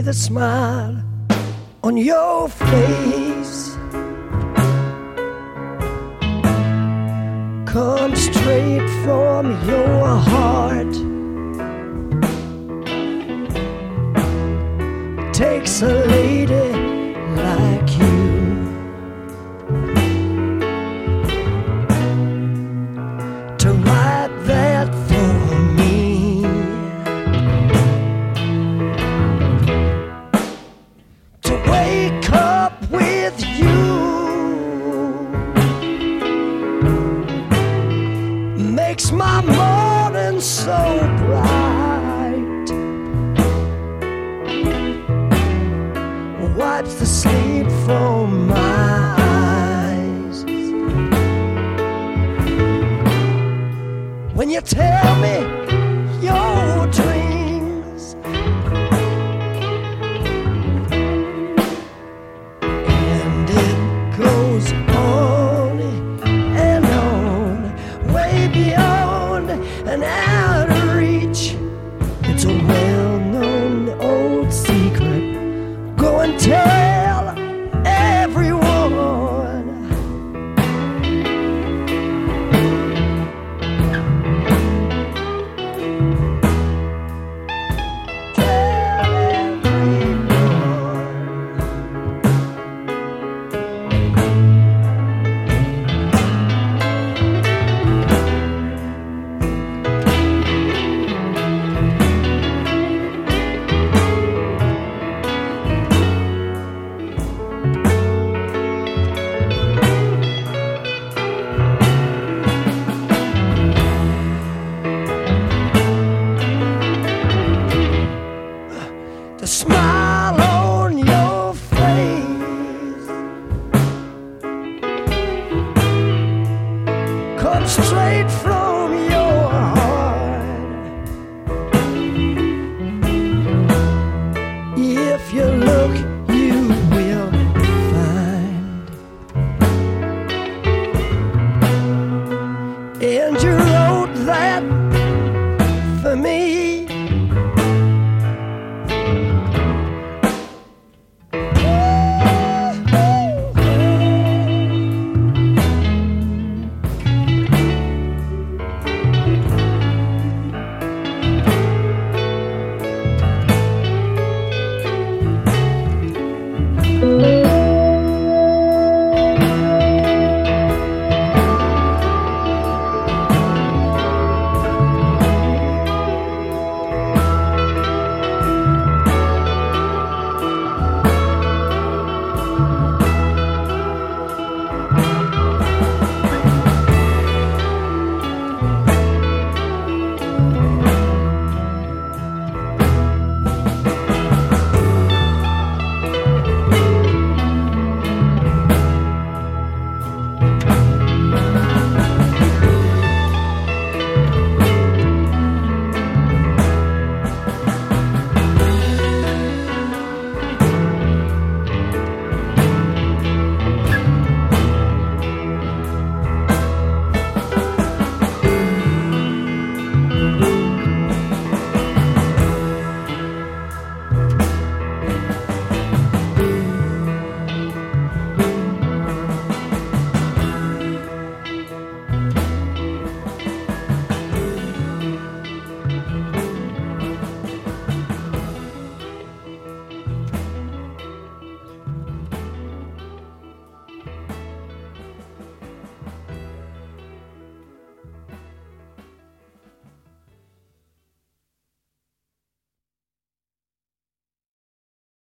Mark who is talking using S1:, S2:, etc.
S1: The smile on your face come straight from your heart. Takes a lady makes my morning so bright. Wipes the sleep from my eyes. When you tell me smile on your face comes straight from your heart. If you look, you will find. And you wrote that